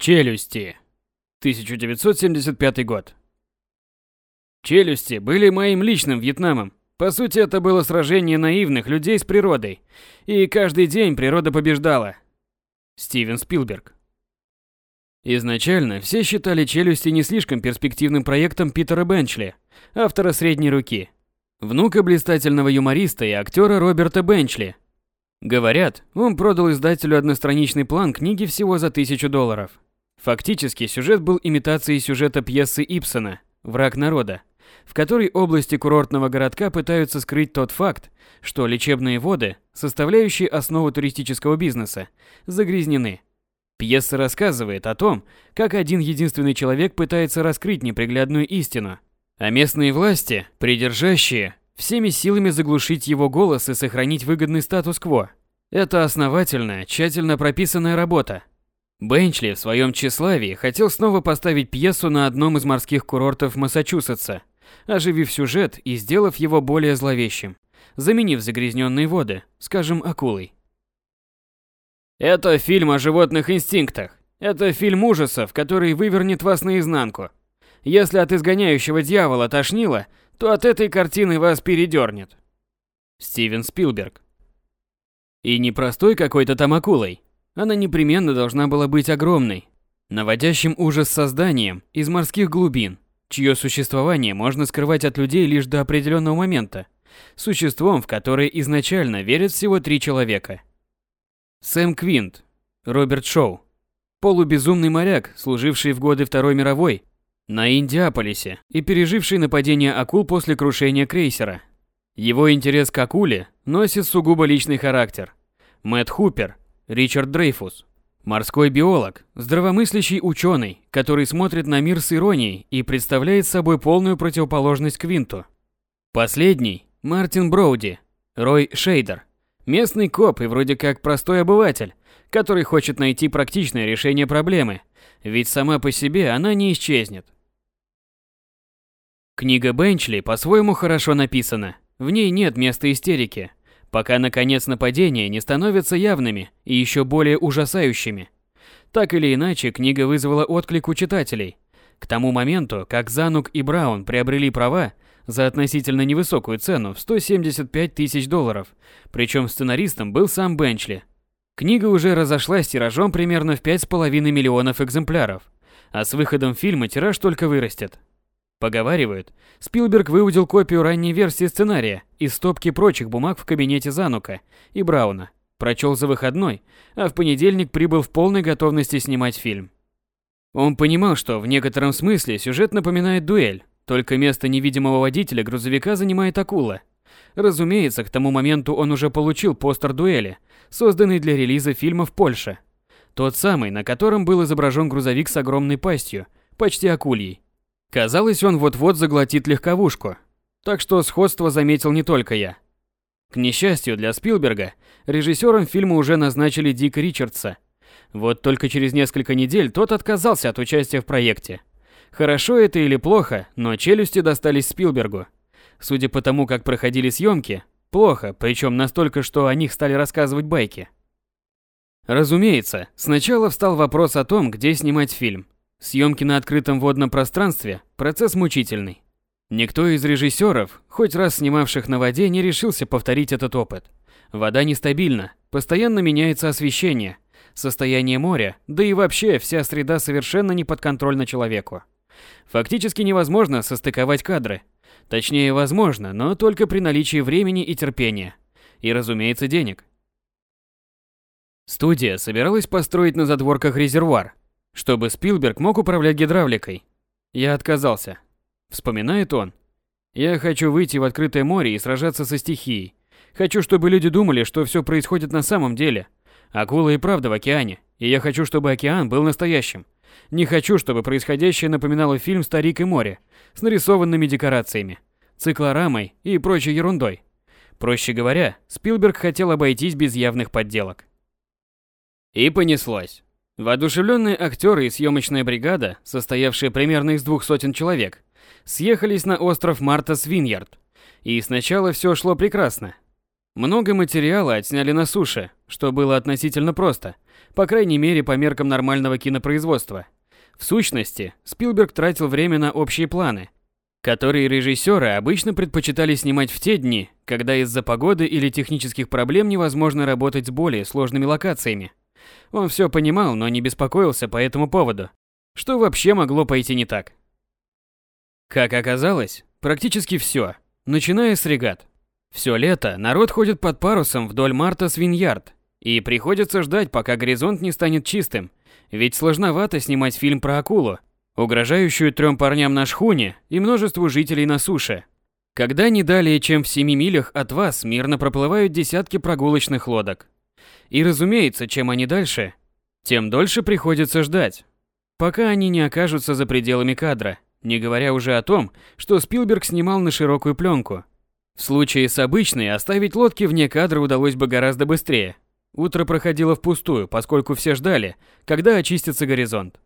Челюсти. 1975 год. Челюсти были моим личным Вьетнамом. По сути, это было сражение наивных людей с природой. И каждый день природа побеждала. Стивен Спилберг. Изначально все считали «Челюсти» не слишком перспективным проектом Питера Бенчли, автора «Средней руки», внука блистательного юмориста и актера Роберта Бенчли. Говорят, он продал издателю одностраничный план книги всего за тысячу долларов. Фактически сюжет был имитацией сюжета пьесы Ипсона «Враг народа», в которой области курортного городка пытаются скрыть тот факт, что лечебные воды, составляющие основу туристического бизнеса, загрязнены. Пьеса рассказывает о том, как один единственный человек пытается раскрыть неприглядную истину, а местные власти, придержащие, всеми силами заглушить его голос и сохранить выгодный статус-кво. Это основательная, тщательно прописанная работа, Бенчли в своем тщеславии хотел снова поставить пьесу на одном из морских курортов Массачусетса, оживив сюжет и сделав его более зловещим, заменив загрязненные воды, скажем, акулой. Это фильм о животных инстинктах. Это фильм ужасов, который вывернет вас наизнанку. Если от изгоняющего дьявола тошнило, то от этой картины вас передернет. Стивен Спилберг. И не простой какой-то там акулой, она непременно должна была быть огромной, наводящим ужас созданием из морских глубин, чье существование можно скрывать от людей лишь до определенного момента, существом, в которое изначально верят всего три человека. Сэм Квинт, Роберт Шоу, полубезумный моряк, служивший в годы Второй мировой на Индиаполисе и переживший нападение акул после крушения крейсера. Его интерес к акуле носит сугубо личный характер. Мэтт Хупер, Ричард Дрейфус. Морской биолог, здравомыслящий ученый, который смотрит на мир с иронией и представляет собой полную противоположность Квинту. Последний – Мартин Броуди, Рой Шейдер. Местный коп и вроде как простой обыватель, который хочет найти практичное решение проблемы, ведь сама по себе она не исчезнет. Книга Бенчли по-своему хорошо написана. В ней нет места истерике, пока наконец нападения не становятся явными и еще более ужасающими. Так или иначе, книга вызвала отклик у читателей. К тому моменту, как Занук и Браун приобрели права за относительно невысокую цену в 175 тысяч долларов, причем сценаристом был сам Бенчли. Книга уже разошлась тиражом примерно в 5,5 миллионов экземпляров, а с выходом фильма тираж только вырастет. Поговаривают, Спилберг выудил копию ранней версии сценария из стопки прочих бумаг в кабинете Занука и Брауна, прочел за выходной, а в понедельник прибыл в полной готовности снимать фильм. Он понимал, что в некотором смысле сюжет напоминает дуэль, только место невидимого водителя грузовика занимает акула. Разумеется, к тому моменту он уже получил постер дуэли, созданный для релиза фильма в Польше. Тот самый, на котором был изображен грузовик с огромной пастью, почти акульей. Казалось, он вот-вот заглотит легковушку. Так что сходство заметил не только я. К несчастью для Спилберга, режиссером фильма уже назначили Дика Ричардса. Вот только через несколько недель тот отказался от участия в проекте. Хорошо это или плохо, но челюсти достались Спилбергу. Судя по тому, как проходили съемки, плохо, причем настолько, что о них стали рассказывать байки. Разумеется, сначала встал вопрос о том, где снимать фильм. Съемки на открытом водном пространстве – процесс мучительный. Никто из режиссеров, хоть раз снимавших на воде, не решился повторить этот опыт. Вода нестабильна, постоянно меняется освещение, состояние моря, да и вообще вся среда совершенно не подконтрольна человеку. Фактически невозможно состыковать кадры. Точнее, возможно, но только при наличии времени и терпения. И, разумеется, денег. Студия собиралась построить на задворках резервуар, чтобы Спилберг мог управлять гидравликой. Я отказался. Вспоминает он. Я хочу выйти в открытое море и сражаться со стихией. Хочу, чтобы люди думали, что все происходит на самом деле. Акула и правда в океане, и я хочу, чтобы океан был настоящим. Не хочу, чтобы происходящее напоминало фильм «Старик и море» с нарисованными декорациями, циклорамой и прочей ерундой. Проще говоря, Спилберг хотел обойтись без явных подделок. И понеслось. Воодушевленные актеры и съемочная бригада, состоявшая примерно из двух сотен человек, съехались на остров Марта Свиньярд. И сначала все шло прекрасно. Много материала отсняли на суше, что было относительно просто, По крайней мере, по меркам нормального кинопроизводства. В сущности, Спилберг тратил время на общие планы, которые режиссеры обычно предпочитали снимать в те дни, когда из-за погоды или технических проблем невозможно работать с более сложными локациями. Он все понимал, но не беспокоился по этому поводу. Что вообще могло пойти не так? Как оказалось, практически все, начиная с регат. Все лето народ ходит под парусом вдоль Марта Свиньярд, и приходится ждать, пока горизонт не станет чистым, ведь сложновато снимать фильм про акулу, угрожающую трем парням на шхуне и множеству жителей на суше. Когда не далее, чем в семи милях от вас мирно проплывают десятки прогулочных лодок. И разумеется, чем они дальше, тем дольше приходится ждать, пока они не окажутся за пределами кадра, не говоря уже о том, что Спилберг снимал на широкую пленку. В случае с обычной оставить лодки вне кадра удалось бы гораздо быстрее. Утро проходило впустую, поскольку все ждали, когда очистится горизонт.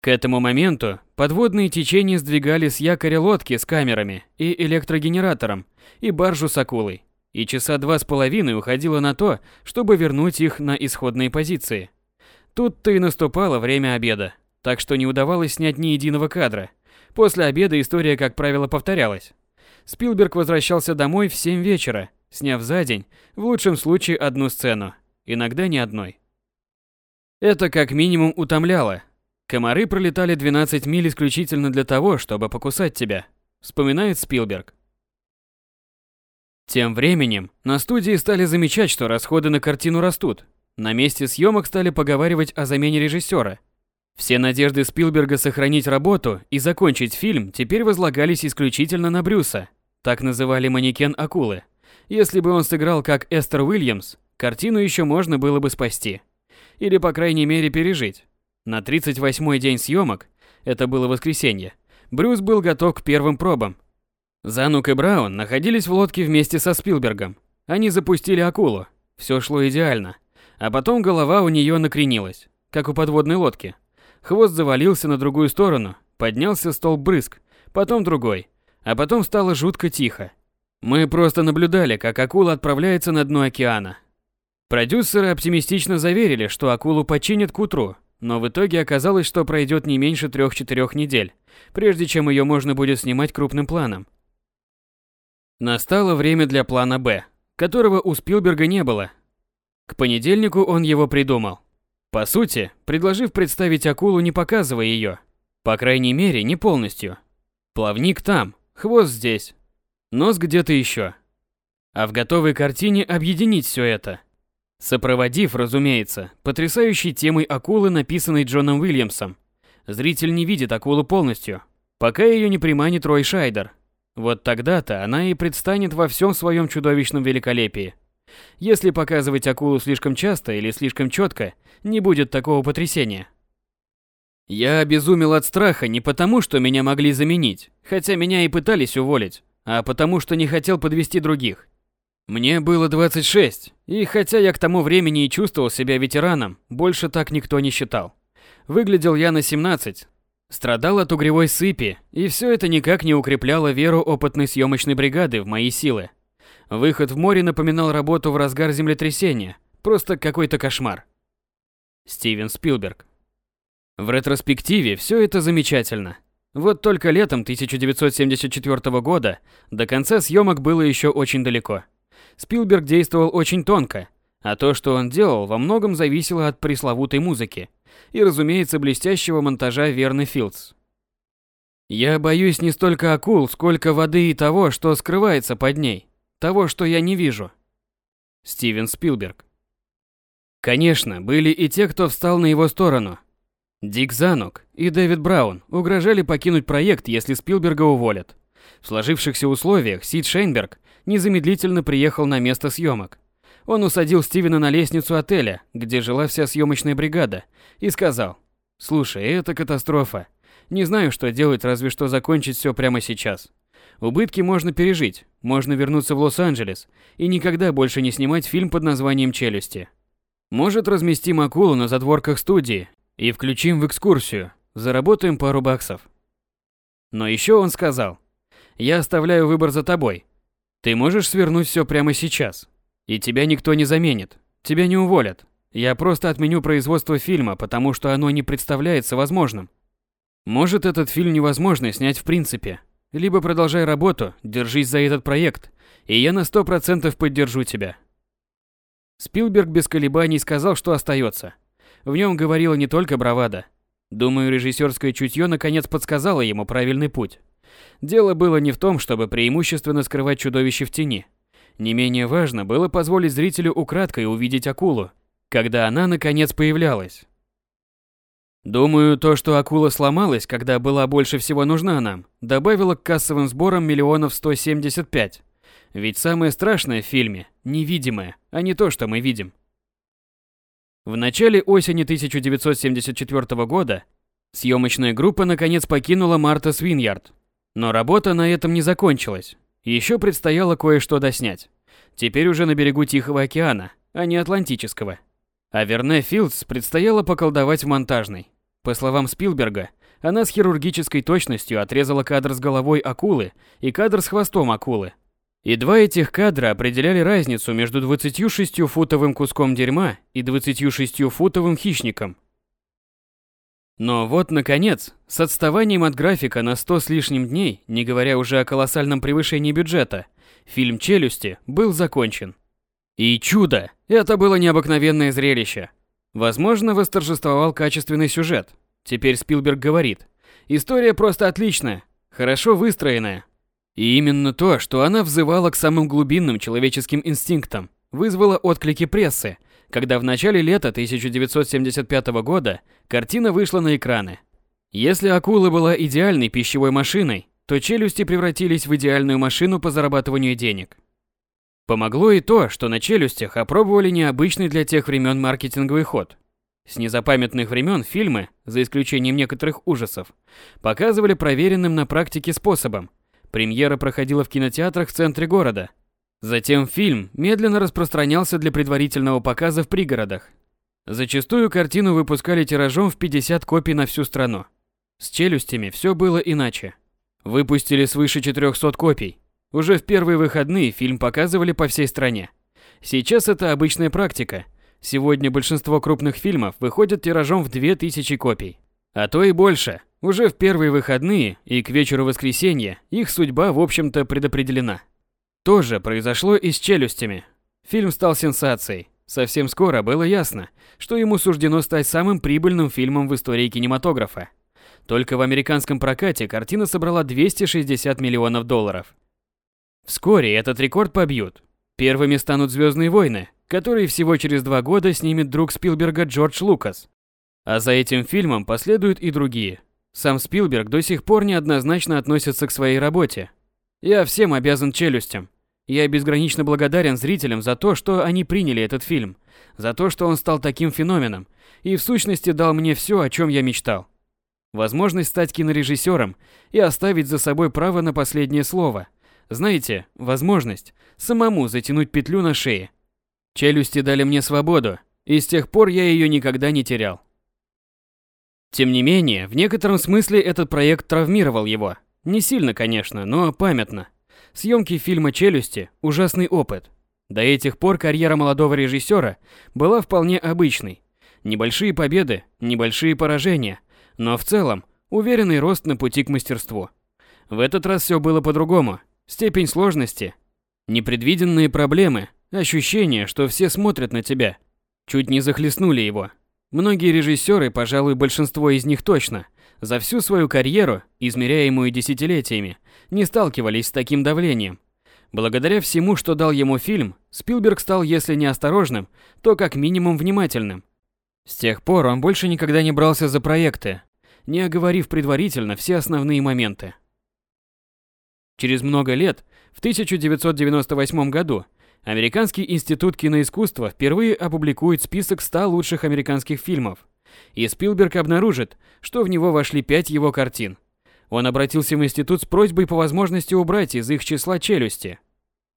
К этому моменту подводные течения сдвигали с якоря лодки с камерами и электрогенератором и баржу с акулой, и часа два с половиной уходило на то, чтобы вернуть их на исходные позиции. Тут-то и наступало время обеда, так что не удавалось снять ни единого кадра. После обеда история, как правило, повторялась. Спилберг возвращался домой в 7 вечера, сняв за день, в лучшем случае, одну сцену, иногда не одной. Это как минимум утомляло, Комары пролетали 12 миль исключительно для того, чтобы покусать тебя, вспоминает Спилберг. Тем временем на студии стали замечать, что расходы на картину растут. На месте съемок стали поговаривать о замене режиссера. Все надежды Спилберга сохранить работу и закончить фильм теперь возлагались исключительно на Брюса. Так называли манекен акулы. Если бы он сыграл как Эстер Уильямс, картину еще можно было бы спасти. Или, по крайней мере, пережить. На 38-й день съемок, это было воскресенье, Брюс был готов к первым пробам. Занук и Браун находились в лодке вместе со Спилбергом. Они запустили акулу. Все шло идеально. А потом голова у нее накренилась, как у подводной лодки. Хвост завалился на другую сторону, поднялся столб брызг, потом другой. А потом стало жутко тихо. Мы просто наблюдали, как акула отправляется на дно океана. Продюсеры оптимистично заверили, что акулу починят к утру, но в итоге оказалось, что пройдет не меньше трех-четырех недель, прежде чем ее можно будет снимать крупным планом. Настало время для плана «Б», которого у Спилберга не было. К понедельнику он его придумал. По сути, предложив представить акулу, не показывая ее. По крайней мере, не полностью. Плавник там, хвост здесь, нос где-то еще. А в готовой картине объединить все это – Сопроводив, разумеется, потрясающей темой акулы, написанной Джоном Уильямсом. Зритель не видит акулу полностью, пока ее не приманит Рой Шайдер. Вот тогда-то она и предстанет во всем своем чудовищном великолепии. Если показывать акулу слишком часто или слишком четко, не будет такого потрясения. Я обезумел от страха не потому, что меня могли заменить, хотя меня и пытались уволить, а потому, что не хотел подвести других. Мне было 26, и хотя я к тому времени и чувствовал себя ветераном, больше так никто не считал. Выглядел я на 17, страдал от угревой сыпи, и все это никак не укрепляло веру опытной съемочной бригады в мои силы. Выход в море напоминал работу в разгар землетрясения, просто какой-то кошмар. Стивен Спилберг. В ретроспективе все это замечательно. Вот только летом 1974 года до конца съемок было еще очень далеко. Спилберг действовал очень тонко, а то, что он делал, во многом зависело от пресловутой музыки и, разумеется, блестящего монтажа Верны Филдс. Я боюсь не столько акул, сколько воды и того, что скрывается под ней, того, что я не вижу. Стивен Спилберг. Конечно, были и те, кто встал на его сторону. Дик Занук и Дэвид Браун угрожали покинуть проект, если Спилберга уволят. В сложившихся условиях Сид Шейнберг незамедлительно приехал на место съемок. Он усадил Стивена на лестницу отеля, где жила вся съемочная бригада, и сказал, «Слушай, это катастрофа. Не знаю, что делать, разве что закончить все прямо сейчас. Убытки можно пережить, можно вернуться в Лос-Анджелес и никогда больше не снимать фильм под названием «Челюсти». Может, разместим акулу на задворках студии и включим в экскурсию, заработаем пару баксов. Но еще он сказал, я оставляю выбор за тобой. Ты можешь свернуть все прямо сейчас. И тебя никто не заменит. Тебя не уволят. Я просто отменю производство фильма, потому что оно не представляется возможным. Может, этот фильм невозможно снять в принципе. Либо продолжай работу, держись за этот проект, и я на сто процентов поддержу тебя. Спилберг без колебаний сказал, что остается. В нем говорила не только бравада. Думаю, режиссерское чутье наконец подсказало ему правильный путь. Дело было не в том, чтобы преимущественно скрывать чудовище в тени. Не менее важно было позволить зрителю украдкой увидеть акулу, когда она наконец появлялась. Думаю, то, что акула сломалась, когда была больше всего нужна нам, добавило к кассовым сборам миллионов 175. Ведь самое страшное в фильме – невидимое, а не то, что мы видим. В начале осени 1974 года съемочная группа наконец покинула Марта Свиньярд. Но работа на этом не закончилась. Еще предстояло кое-что доснять. Теперь уже на берегу Тихого океана, а не Атлантического. А Верне Филдс предстояло поколдовать в монтажной. По словам Спилберга, она с хирургической точностью отрезала кадр с головой акулы и кадр с хвостом акулы. И два этих кадра определяли разницу между 26-футовым куском дерьма и 26-футовым хищником. Но вот, наконец, с отставанием от графика на 100 с лишним дней, не говоря уже о колоссальном превышении бюджета, фильм «Челюсти» был закончен. И чудо! Это было необыкновенное зрелище. Возможно, восторжествовал качественный сюжет. Теперь Спилберг говорит. История просто отличная, хорошо выстроенная. И именно то, что она взывала к самым глубинным человеческим инстинктам, вызвало отклики прессы, когда в начале лета 1975 года картина вышла на экраны. Если акула была идеальной пищевой машиной, то челюсти превратились в идеальную машину по зарабатыванию денег. Помогло и то, что на челюстях опробовали необычный для тех времен маркетинговый ход. С незапамятных времен фильмы, за исключением некоторых ужасов, показывали проверенным на практике способом. Премьера проходила в кинотеатрах в центре города. Затем фильм медленно распространялся для предварительного показа в пригородах. Зачастую картину выпускали тиражом в 50 копий на всю страну. С челюстями все было иначе. Выпустили свыше 400 копий, уже в первые выходные фильм показывали по всей стране. Сейчас это обычная практика. Сегодня большинство крупных фильмов выходят тиражом в 2000 копий. А то и больше. Уже в первые выходные и к вечеру воскресенья их судьба, в общем-то, предопределена. То же произошло и с «Челюстями». Фильм стал сенсацией. Совсем скоро было ясно, что ему суждено стать самым прибыльным фильмом в истории кинематографа. Только в американском прокате картина собрала 260 миллионов долларов. Вскоре этот рекорд побьют. Первыми станут «Звездные войны», которые всего через два года снимет друг Спилберга Джордж Лукас. А за этим фильмом последуют и другие. Сам Спилберг до сих пор неоднозначно относится к своей работе. Я всем обязан челюстям. Я безгранично благодарен зрителям за то, что они приняли этот фильм, за то, что он стал таким феноменом и в сущности дал мне все, о чем я мечтал. Возможность стать кинорежиссером и оставить за собой право на последнее слово – знаете, возможность самому затянуть петлю на шее. Челюсти дали мне свободу, и с тех пор я ее никогда не терял. Тем не менее, в некотором смысле этот проект травмировал его. Не сильно, конечно, но памятно. Съемки фильма «Челюсти» – ужасный опыт. До этих пор карьера молодого режиссера была вполне обычной. Небольшие победы, небольшие поражения, но в целом уверенный рост на пути к мастерству. В этот раз все было по-другому – Степень сложности, непредвиденные проблемы, ощущение, что все смотрят на тебя, чуть не захлестнули его. Многие режиссеры, пожалуй, большинство из них точно, за всю свою карьеру, измеряемую десятилетиями, не сталкивались с таким давлением. Благодаря всему, что дал ему фильм, Спилберг стал, если не осторожным, то как минимум внимательным. С тех пор он больше никогда не брался за проекты, не оговорив предварительно все основные моменты. Через много лет, в 1998 году, Американский институт киноискусства впервые опубликует список 100 лучших американских фильмов, и Спилберг обнаружит, что в него вошли пять его картин. Он обратился в институт с просьбой по возможности убрать из их числа челюсти.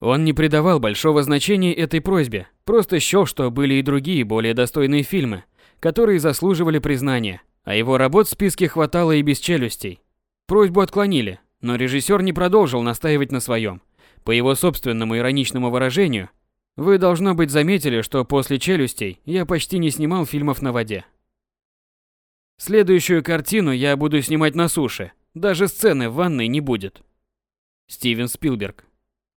Он не придавал большого значения этой просьбе, просто счел, что были и другие более достойные фильмы, которые заслуживали признания, а его работ в списке хватало и без челюстей. Просьбу отклонили, но режиссер не продолжил настаивать на своем. По его собственному ироничному выражению, Вы, должно быть, заметили, что после «Челюстей» я почти не снимал фильмов на воде. Следующую картину я буду снимать на суше. Даже сцены в ванной не будет. Стивен Спилберг